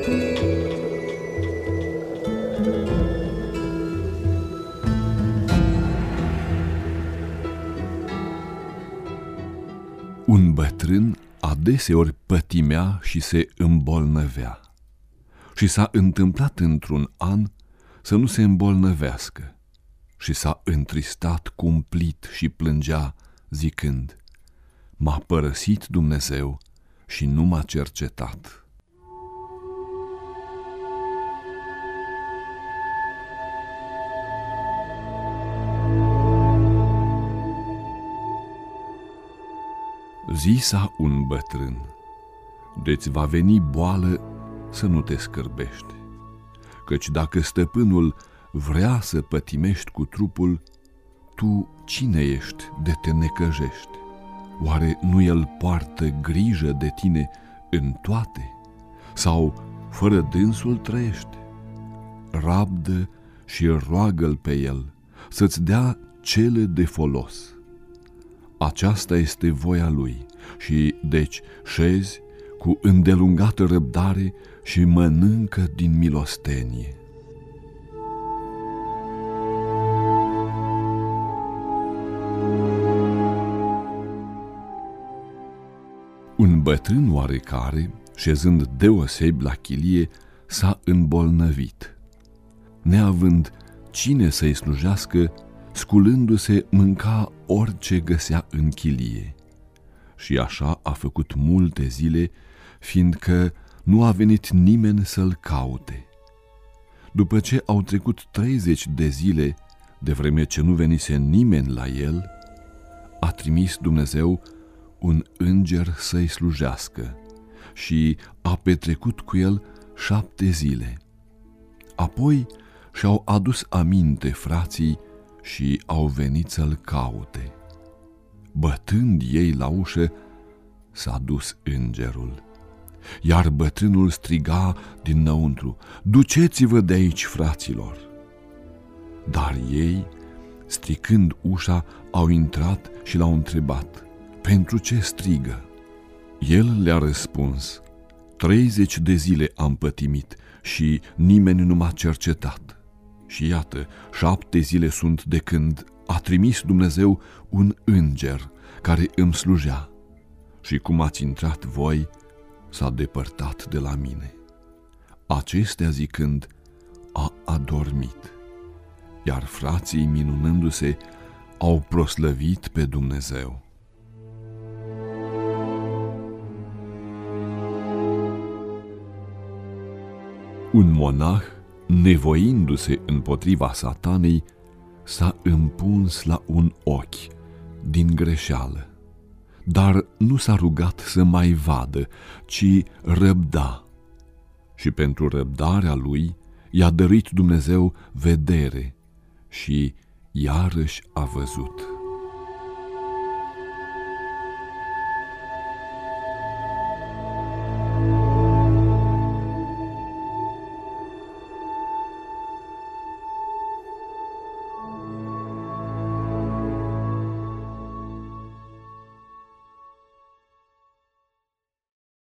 Un bătrân adeseori pătimea și se îmbolnăvea. Și s-a întâmplat într-un an să nu se îmbolnăvească. Și s-a întristat cumplit și plângea, zicând, M-a părăsit Dumnezeu și nu m-a cercetat. Zisa un bătrân, deci va veni boală să nu te scârbești, căci dacă stăpânul vrea să pătimești cu trupul, tu cine ești de te necăjești? Oare nu el poartă grijă de tine în toate? Sau fără dânsul trăiești? Rabdă și roagă-l pe el să-ți dea cele de folos. Aceasta este voia lui și, deci, șezi cu îndelungată răbdare și mănâncă din milostenie. Un bătrân oarecare, șezând deosebi la chilie, s-a îmbolnăvit. Neavând cine să-i slujească, sculându-se mânca orice găsea în chilie. Și așa a făcut multe zile, fiindcă nu a venit nimeni să-l caute. După ce au trecut treizeci de zile, de vreme ce nu venise nimeni la el, a trimis Dumnezeu un înger să-i slujească și a petrecut cu el șapte zile. Apoi și-au adus aminte frații și au venit să-l caute. Bătând ei la ușă, s-a dus îngerul. Iar bătrânul striga dinăuntru, Duceți-vă de aici, fraților! Dar ei, stricând ușa, au intrat și l-au întrebat, Pentru ce strigă? El le-a răspuns, Treizeci de zile am pătimit și nimeni nu m-a cercetat. Și iată, șapte zile sunt de când a trimis Dumnezeu un înger care îmi slujea. Și cum ați intrat voi, s-a depărtat de la mine. Acestea zicând, a adormit, iar frații minunându-se au proslăvit pe Dumnezeu. Un monah nevoindu-se împotriva satanei, s-a împuns la un ochi din greșeală, dar nu s-a rugat să mai vadă, ci răbda. Și pentru răbdarea lui i-a dăruit Dumnezeu vedere și iarăși a văzut.